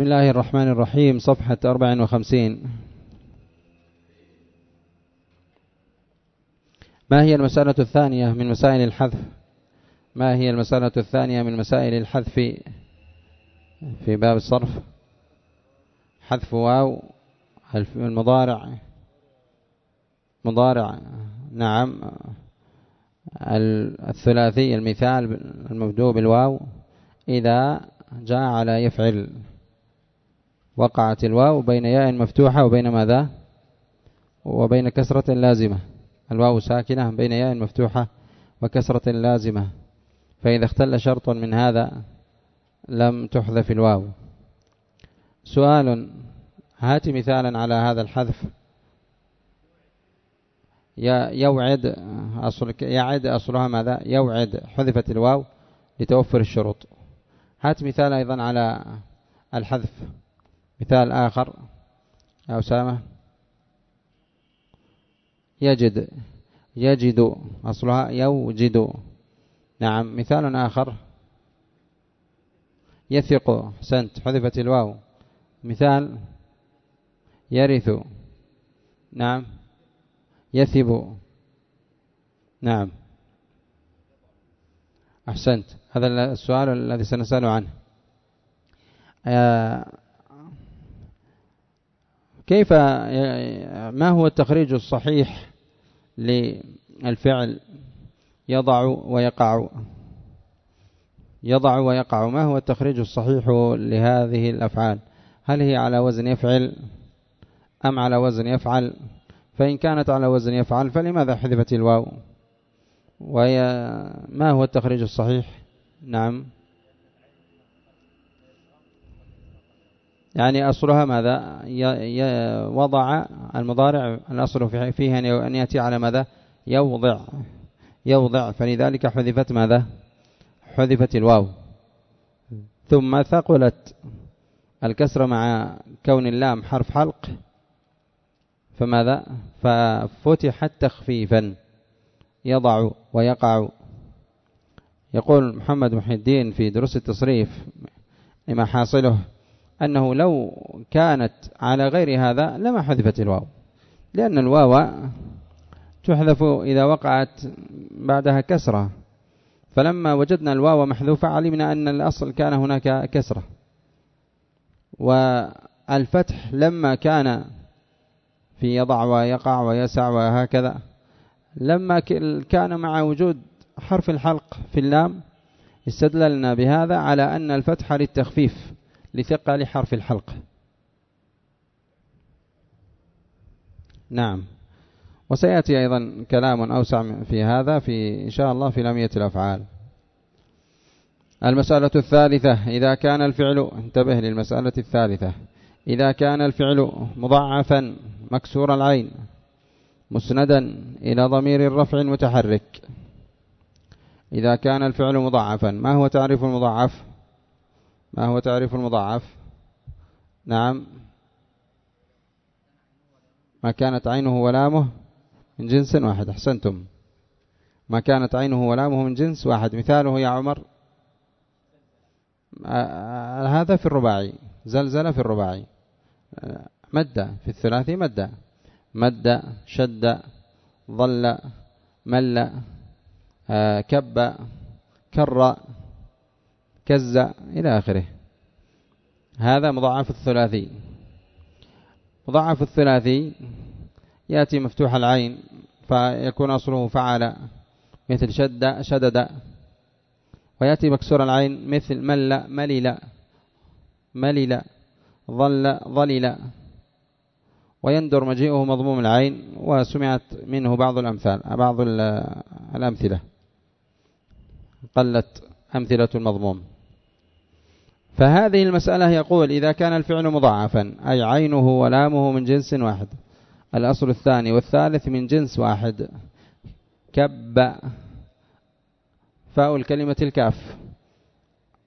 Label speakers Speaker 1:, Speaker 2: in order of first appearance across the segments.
Speaker 1: بسم الله الرحمن الرحيم صفحة 54 ما هي المسألة الثانية من مسائل الحذف؟ ما هي المسألة الثانية من مسائل الحذف في باب الصرف؟ حذف واو المضارع. مضارع نعم. الثلاثي المثال المبدوء بالواو. إذا جاء على يفعل. وقعت الواو بين ياء مفتوحة وبين ماذا؟ وبين كسرة لازمة. الواو ساكنة بين ياء مفتوحة وكسرة لازمة. فإذا اختل شرط من هذا لم تحذف الواو. سؤال هات مثالا على هذا الحذف. يوعد أصل يعد أصلها ماذا؟ يوعد حذفت الواو لتوفر الشروط. هات مثال أيضا على الحذف. مثال آخر يا أسامة. يجد يجد أصلها يوجد. نعم مثال آخر. يثق سنت حذفت الواو. مثال يرث. نعم يثب. نعم. أحسنت. هذا السؤال الذي سنسأل عنه. آه، كيف ما هو التخريج الصحيح للفعل يضع ويقع؟ يضع ويقع. ما هو التخريج الصحيح لهذه الأفعال؟ هل هي على وزن يفعل أم على وزن يفعل؟ فإن كانت على وزن يفعل فلماذا حذفت الواو؟ وهي ما هو التخريج الصحيح؟ نعم. يعني أصلها ماذا؟ وضع المضارع الأصل فيها أن يأتي على ماذا؟ يوضع. يوضع. فلذلك حذفت ماذا؟ حذفت الواو. ثم ثقلت. الكسر مع كون اللام حرف حلق. فماذا؟ ففتحت تخفيفا. يضع ويقع. يقول محمد محي الدين في دروس التصريف لما حاصله. أنه لو كانت على غير هذا لما حذفت الواو. لأن الواو تحذف إذا وقعت بعدها كسرة. فلما وجدنا الواو محذوفة علمنا أن الأصل كان هناك كسرة. والفتح لما كان في يضع ويقع ويسع وهكذا لما كان مع وجود حرف الحلق في اللام استدللنا بهذا على أن الفتح للتخفيف. لثقل حرف الحلق. نعم. وسيأتي أيضا كلام أوسع في هذا في إن شاء الله في لمية الأفعال. المسألة الثالثة إذا كان الفعل انتبه للمسألة الثالثة. إذا كان الفعل مضاعفا مكسور العين مسندا إلى ضمير الرفع المتحرك. إذا كان الفعل مضاعفا ما هو تعريف المضاعف؟ ما هو تعريف المضاعف؟ نعم. ما كانت عينه ولامه من جنس واحد أحسنتم. ما كانت عينه ولامه من جنس واحد مثاله يا عمر. هذا في الرباعي زلزل في الرباعي. مد في الثلاثي مد. مد شد ظل مل كب كر. كز إلى آخره. هذا مضاعف الثلاثي. مضاعف الثلاثي يأتي مفتوح العين فيكون أصله فعل مثل شد شدد. ويأتي مكسور العين مثل مل ملل ملل ظل ظلل. ويندر مجيئه مضموم العين وسمعت منه بعض الأمثال بعض الأمثلة. قلت أمثلة المضموم. فهذه المسألة يقول إذا كان الفعل مضاعفا أي عينه ولامه من جنس واحد. الأصل الثاني والثالث من جنس واحد. كب فاء الكلمة الكاف.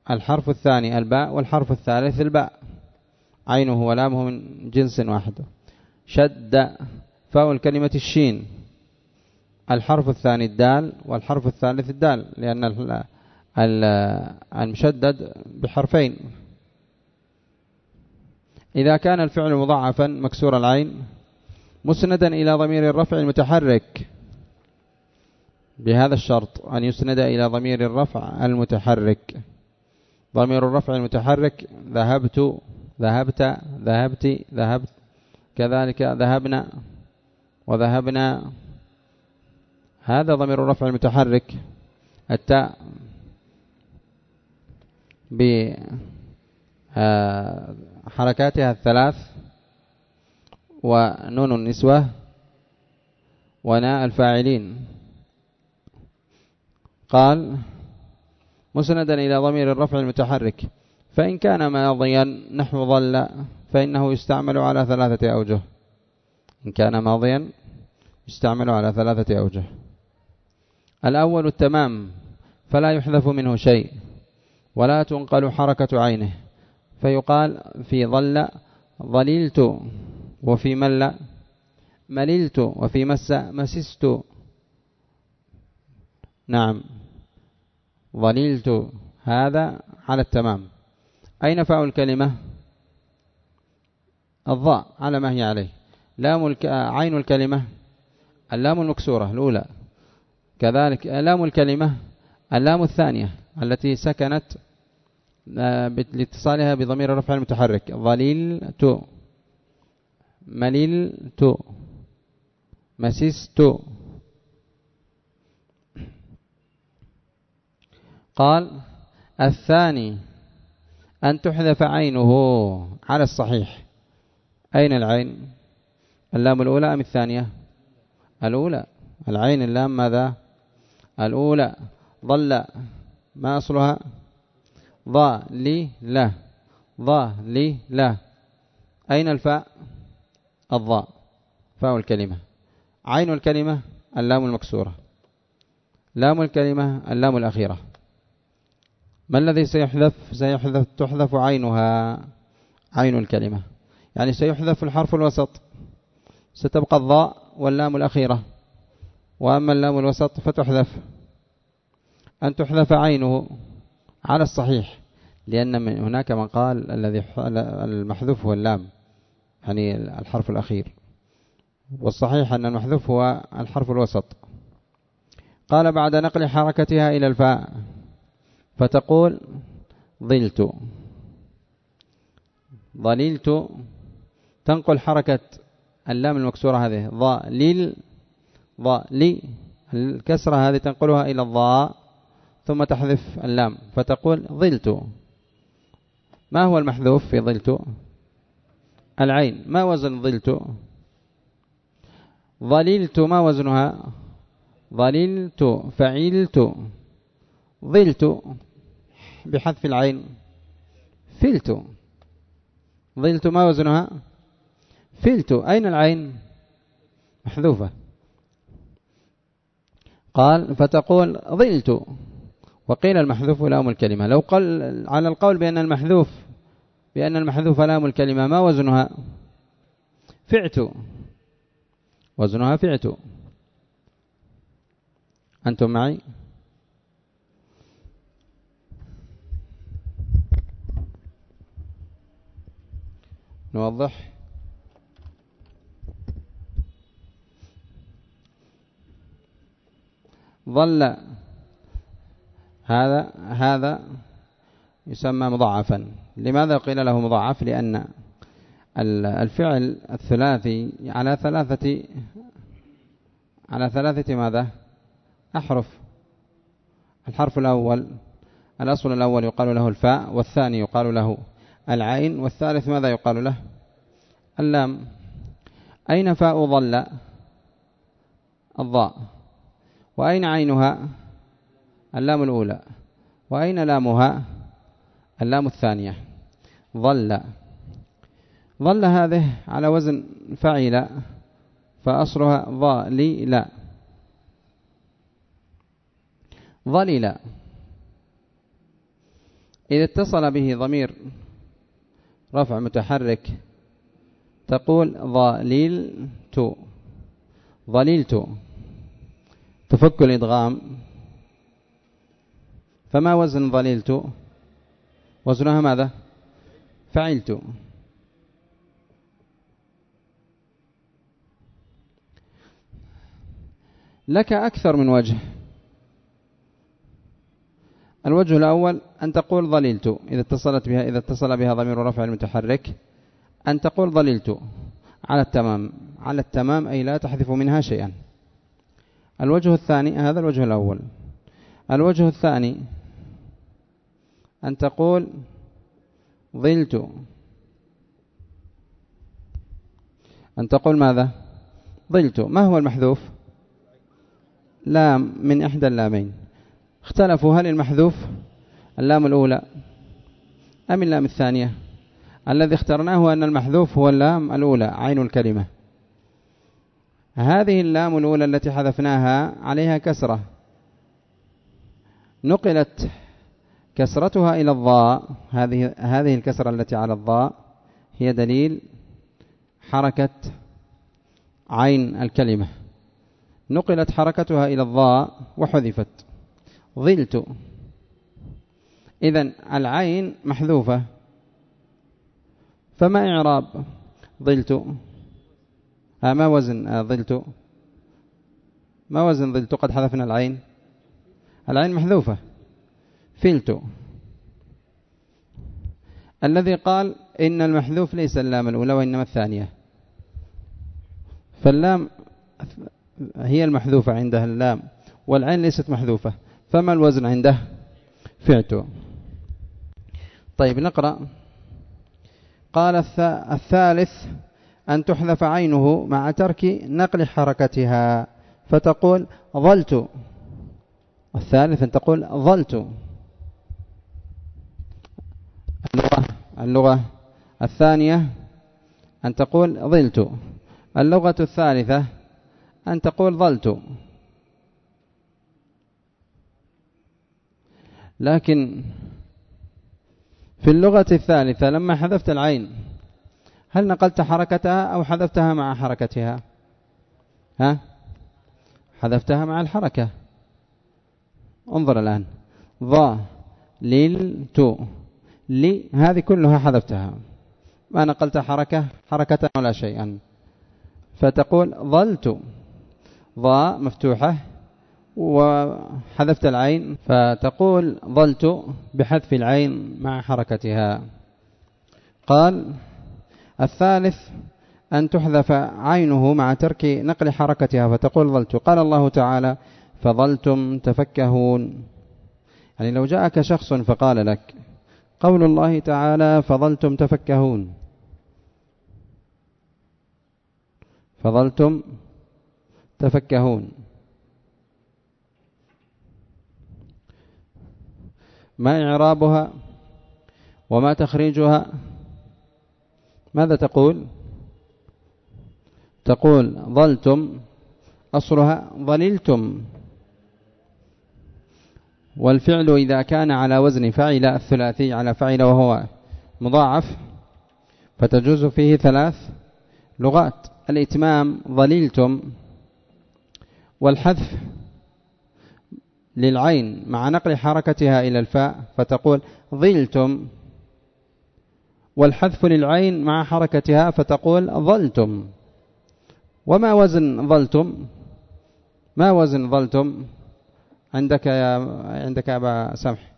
Speaker 1: الحرف الثاني الباء والحرف الثالث الباء. عينه ولامه من جنس واحد. شد فاء الكلمة الشين. الحرف الثاني الدال والحرف الثالث الدال لأن المشدد بحرفين. إذا كان الفعل مضاعفا مكسور العين مسندا إلى ضمير الرفع المتحرك. بهذا الشرط أن يسند إلى ضمير الرفع المتحرك. ضمير الرفع المتحرك ذهبت ذهبت ذهبت ذهبت. كذلك ذهبنا وذهبنا. هذا ضمير الرفع المتحرك. التاء. بحركاتها الثلاث ونون النسوة وناء الفاعلين. قال مسندا إلى ضمير الرفع المتحرك. فإن كان ماضيا نحو ظل فإنه يستعمل على ثلاثة أوجه. إن كان ماضيا يستعمل على ثلاثة أوجه. الأول التمام فلا يحذف منه شيء. ولا تنقل حركة عينه. فيقال في ظل ظللت وفي مل مللت وفي مس مسست. نعم. ظللت. هذا على التمام. أين فاء الكلمة؟ الضاء على ما هي عليه. لام الك... عين الكلمة؟ اللام المكسورة الأولى. كذلك لام الكلمة؟ اللام الثانية. التي سكنت آه، لاتصالها بضمير الرفع المتحرك. ظللت مللت مسست قال الثاني أن تحذف عينه. على الصحيح. أين العين؟ اللام الأولى أم الثانية؟ الأولى. العين اللام ماذا؟ الأولى. ظل. ما أصلها؟ ضا لي لا ضا لي لا أين الفاء؟ الضاء فاء الكلمة. عين الكلمة؟ اللام المكسورة. لام الكلمة؟ اللام الأخيرة. ما الذي سيحذف؟ سيحذف تحذف عينها. عين الكلمة. يعني سيحذف الحرف الوسط. ستبقى الضاء واللام الأخيرة. وأما اللام الوسط فتحذف. تحذف عينه على الصحيح لأن من هناك من قال الذي المحذوف هو اللام يعني الحرف الأخير. والصحيح أن المحذوف هو الحرف الوسط. قال بعد نقل حركتها إلى الفاء فتقول ظلت. ظللت تنقل حركة اللام المكسورة هذه ظلل ظلي الكسرة هذه تنقلها إلى الضاء ثم تحذف اللام فتقول ظلت. ما هو المحذوف في ظلت؟ العين. ما وزن ظلت؟ ظللت. ما وزنها؟ ظللت. فعلت. ظلت. بحذف العين. فلت. ظلت. ما وزنها؟ فلت. أين العين؟ محذوفة. قال فتقول ظلت. وقيل المحذوف لام الكلمة لو قال على القول بأن المحذوف بأن المحذوف لام الكلمة ما وزنها؟ فعت. وزنها فعت. أنتم معي؟ نوضح. ظل. هذا هذا يسمى مضاعفا. لماذا قيل له مضاعف؟ لأن الفعل الثلاثي على ثلاثة على ثلاثة ماذا؟ أحرف. الحرف الأول الأصل الأول يقال له الفاء والثاني يقال له العين والثالث ماذا يقال له؟ اللام. أين فاء ظل؟ الضاء. وأين عينها؟ اللام الأولى. وأين لامها؟ اللام الثانية. ظل. ظل هذه على وزن فعل فأصلها ظاللا ظلل إذا اتصل به ضمير رفع متحرك تقول ظللت ظللت تفك الإدغام. فما وزن ظللت وزنها ماذا؟ فعلت. لك أكثر من وجه. الوجه الأول أن تقول ظللت إذا اتصلت بها إذا اتصل بها ضمير رفع المتحرك أن تقول ظللت على التمام. على التمام أي لا تحذف منها شيئا. الوجه الثاني هذا الوجه الأول. الوجه الثاني أن تقول ظلت. أن تقول ماذا؟ ظلت. ما هو المحذوف؟ لام من إحدى اللامين. اختلفوا هل المحذوف اللام الأولى أم اللام الثانية؟ الذي اخترناه أن المحذوف هو اللام الأولى عين الكلمة. هذه اللام الأولى التي حذفناها عليها كسرة. نقلت كسرتها إلى الضاء هذه هذه الكسرة التي على الضاء هي دليل حركة عين الكلمة. نقلت حركتها إلى الضاء وحذفت. ظلت. إذن العين محذوفة. فما إعراب؟ ظلت. آه ما وزن؟ آه ظلت. ما وزن ظلت؟ قد حذفنا العين. العين محذوفة. فلت الذي قال إن المحذوف ليس اللام الأولى وإنما الثانية. فاللام هي المحذوفة عندها اللام والعين ليست محذوفة فما الوزن عنده؟ فعت طيب نقرأ. قال الثالث أن تحذف عينه مع ترك نقل حركتها. فتقول ظلت. الثالث أن تقول ظلت. اللغة, اللغة الثانية أن تقول ظلت. اللغة الثالثة أن تقول ظلت. لكن في اللغة الثالثة لما حذفت العين هل نقلت حركتها أو حذفتها مع حركتها؟ ها؟ حذفتها مع الحركة. انظر الآن. ضا للت لي هذه كلها حذفتها. ما نقلت حركة حركة ولا شيئا. فتقول ظلت. ضاء مفتوحة وحذفت العين. فتقول ظلت بحذف العين مع حركتها. قال الثالث أن تحذف عينه مع ترك نقل حركتها. فتقول ظلت. قال الله تعالى فظلتم تفكهون. يعني لو جاءك شخص فقال لك قول الله تعالى فظلتم تفكهون. فظلتم تفكهون. ما إعرابها وما تخريجها؟ ماذا تقول؟ تقول ظلتم أصلها ظللتم. والفعل إذا كان على وزن فعل الثلاثي على فعل وهو مضاعف فتجوز فيه ثلاث لغات. الإتمام ظللتم والحذف للعين مع نقل حركتها إلى الفاء فتقول ظلتم والحذف للعين مع حركتها فتقول ظلتم. وما وزن ظلتم؟ ما وزن ظلتم؟ عندك يا عندك يا أبا سمح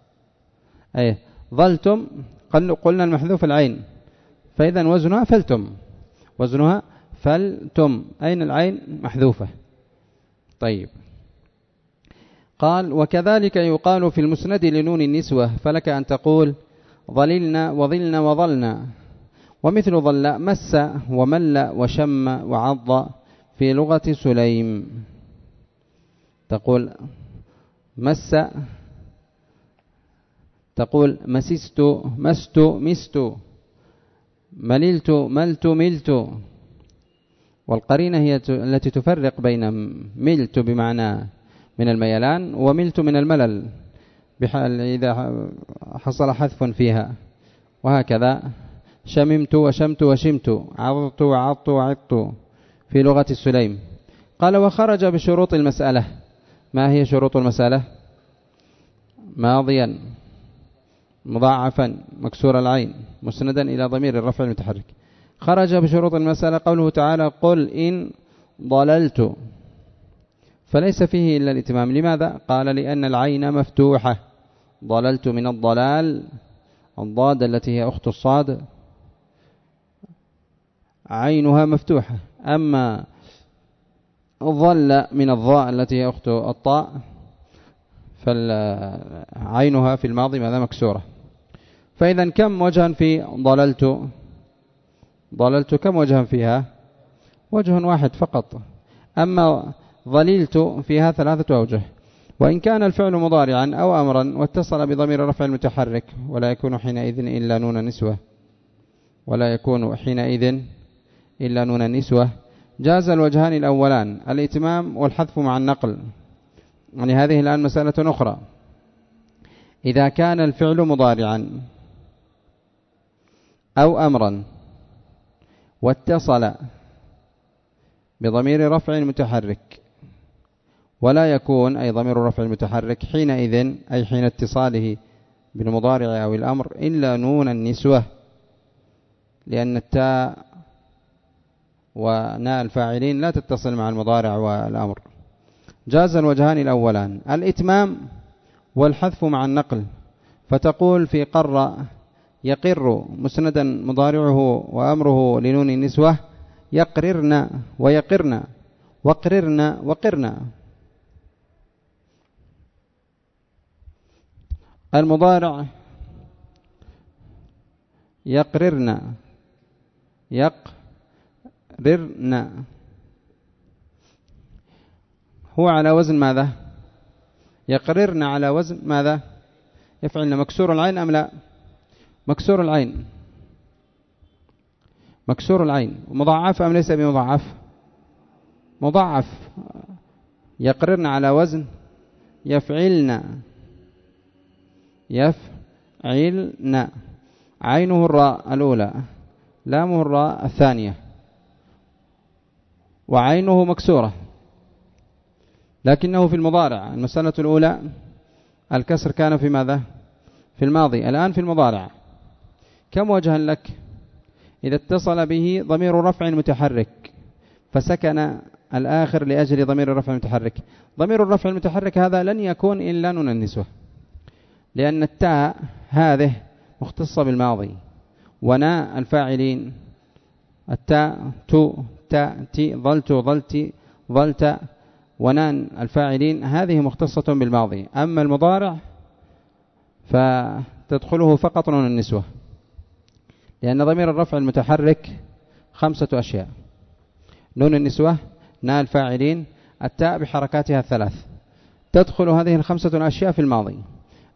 Speaker 1: أي ظلتم قلنا المحذوف العين. فإذا وزنها فلتم. وزنها فلتم. أين العين؟ محذوفة. طيب. قال وكذلك يقال في المسند لنون النسوة فلك أن تقول ظللنا وظلنا وظلنا. ومثل ظل مس ومل وشم وعض في لغة سليم. تقول مس تقول مسست مست مست مللت ملت ملت. والقرينة هي التي تفرق بين ملت بمعنى من الميلان وملت من الملل. إذا حصل حذف فيها. وهكذا شممت وشمت وشمت عضت وعضت وعضت في لغة السليم. قال وخرج بشروط المسألة. ما هي شروط المسألة؟ ماضيا مضاعفا مكسور العين مسندا إلى ضمير الرفع المتحرك. خرج بشروط المسألة قوله تعالى قل إن ضللت. فليس فيه إلا الإتمام. لماذا؟ قال لأن العين مفتوحة. ضللت من الضلال. الضاد التي هي أخت الصاد. عينها مفتوحة. أما ضل من الضاء التي هي أخت الطاء فعينها في الماضي ماذا مكسورة. فإذا كم وجها في ضللت؟ ضللت كم وجها فيها؟ وجه واحد فقط. أما ظللت فيها ثلاثة أوجه. وإن كان الفعل مضارعا أو أمرا واتصل بضمير رفع المتحرك ولا يكون حينئذ إلا نون نسوة. ولا يكون حينئذ إلا نون النسوة جاز الوجهان الأولان الإتمام والحذف مع النقل. يعني هذه الآن مسألة أخرى. إذا كان الفعل مضارعا أو أمرا واتصل بضمير رفع متحرك ولا يكون أي ضمير رفع المتحرك حينئذ أي حين اتصاله بالمضارع أو الأمر إلا نون النسوة لأن التاء وناء الفاعلين لا تتصل مع المضارع والأمر. جاز الوجهان الأولان. الإتمام والحذف مع النقل. فتقول في قر يقر مسندا مضارعه وأمره لنون النسوة يقررن ويقرن وقررن وقرن. المضارع يقررن. يقررن هو على وزن ماذا؟ يقررن على وزن ماذا؟ يفعلن مكسور العين أم لا؟ مكسور العين. مكسور العين. مضاعف أم ليس بمضاعف؟ مضاعف. يقررن على وزن يفعلن يفعلن عينه الراء الأولى. لامه الراء الثانية. وعينه مكسورة. لكنه في المضارع. المسألة الأولى الكسر كان في ماذا؟ في الماضي. الآن في المضارع. كم وجها لك؟ إذا اتصل به ضمير رفع متحرك فسكن الآخر لأجل ضمير الرفع المتحرك ضمير الرفع المتحرك هذا لن يكون إلا النسوة لأن التاء هذه مختصة بالماضي. ونا الفاعلين التاء تُ تَ تِ ظلت ظلت ظلت ونا الفاعلين هذه مختصة بالماضي. أما المضارع فتدخله فقط نون النسوة لأن ضمير الرفع المتحرك خمسة أشياء. نون النسوة نا الفاعلين التاء بحركاتها الثلاث. تدخل هذه الخمسة الأشياء في الماضي.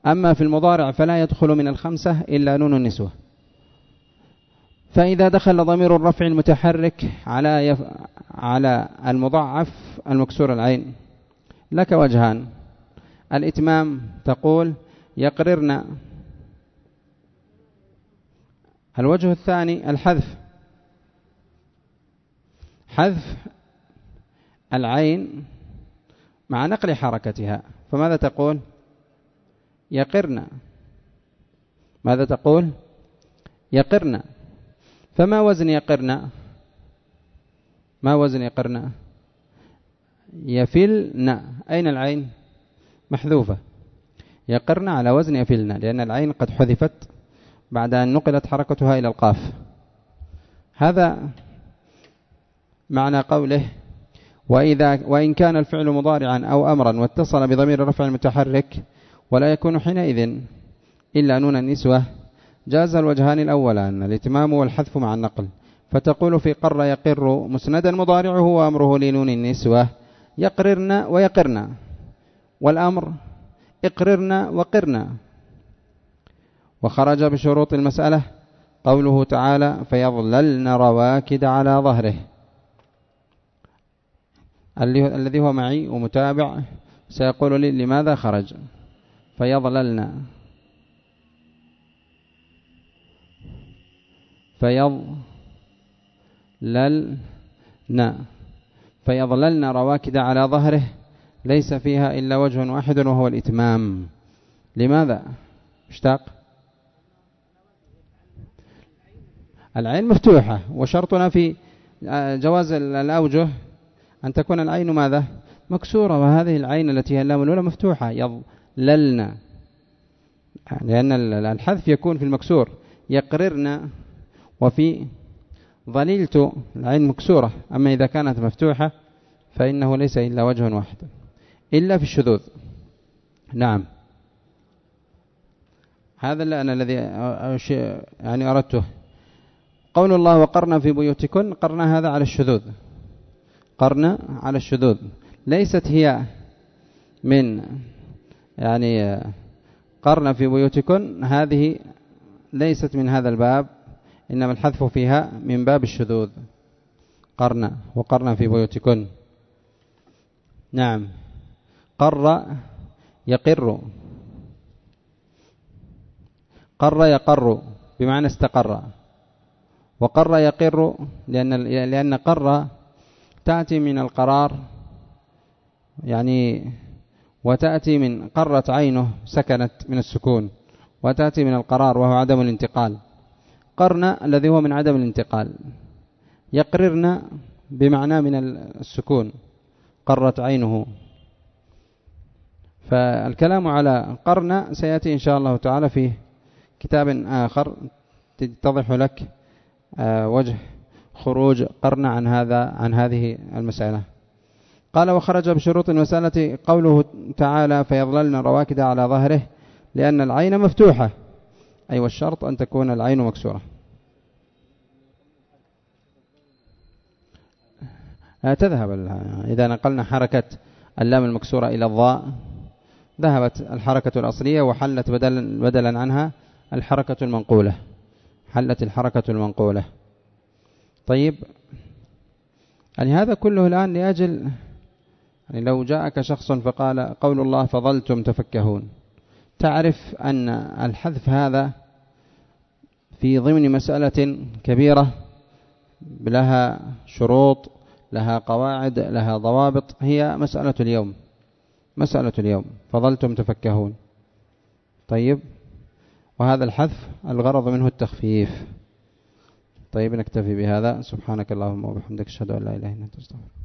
Speaker 1: أما في المضارع فلا يدخل من الخمسة إلا نون النسوة. فإذا دخل ضمير الرفع المتحرك على يف... على المضاعف المكسور العين لك وجهان. الإتمام تقول يقررن. الوجه الثاني الحذف. حذف العين مع نقل حركتها. فماذا تقول؟ يقرن. ماذا تقول؟ يقرن. فما وزن يقرن ما وزن يقرن يفلن أين العين؟ محذوفة. يقرن على وزن يفلن لأن العين قد حذفت بعد أن نقلت حركتها إلى القاف. هذا معنى قوله وإذا وإن كان الفعل مضارعا أو أمرا واتصل بضمير الرفع المتحرك ولا يكون حينئذ إلا نون النسوة. جاز الوجهان الأولان الإتمام والحذف مع النقل. فتقول في قر يقر مسندا مضارعه وأمره لنون النسوة يقررن ويقرن. والأمر اقررن وقرن. وخرج بشروط المسألة قوله تعالى فيظللن رواكد على ظهره. الذي هو معي ومتابع سيقول لي لماذا خرج؟ فيظللن. فيظللن. فيظللن رواكد على ظهره. ليس فيها إلا وجه واحد وهو الإتمام. لماذا؟ اشتاق. العين مفتوحة. وشرطنا في جواز الأوجه أن تكون العين ماذا؟ مكسورة. وهذه العين التي هي اللام الأولى مفتوحة. يضللن لأن الحذف يكون في المكسور. يقررن وفي ظللت العين مكسورة. أما إذا كانت مفتوحة فإنه ليس إلا وجه واحد. إلا في الشذوذ. نعم. هذا أنا الذي يعني أردته. قول الله وقرنا في بيوتكن قرنا هذا على الشذوذ. قرنا على الشذوذ. ليست هي من يعني قرنا في بيوتكن. هذه ليست من هذا الباب. إنما الحذف فيها من باب الشذوذ. قرنا وقرنا في بيوتكن. نعم. قر يقر. قر يقر بمعنى استقر. وقر يقر لأن لأن قر تأتي من القرار يعني وتأتي من قرت عينه سكنت من السكون وتأتي من القرار وهو عدم الانتقال. قرن الذي هو من عدم الانتقال. يقررن بمعنى من السكون قرت عينه. فالكلام على قرن سيأتي إن شاء الله تعالى في كتاب آخر تتضح لك آه، وجه خروج قرن عن هذا عن هذه المسألة. قال وخرج بشروط المسألة قوله تعالى فيظللن رواكد على ظهره لأن العين مفتوحة. أي والشرط أن تكون العين مكسورة. تذهب إذا نقلنا حركة اللام المكسورة إلى الضاء ذهبت الحركة الأصلية وحلت بدلا, بدلا عنها الحركة المنقولة. حلت الحركة المنقولة. طيب يعني هذا كله الآن لأجل يعني لو جاءك شخص فقال قول الله فظلتم تفكهون. تعرف أن الحذف هذا في ضمن مسألة كبيرة لها شروط لها قواعد لها ضوابط هي مسألة اليوم. مسألة اليوم. فظلتم تفكهون. طيب وهذا الحذف الغرض منه التخفيف. طيب نكتفي بهذا. سبحانك اللهم وبحمدك أشهد أن لا إله إلا أنت أستغفرك.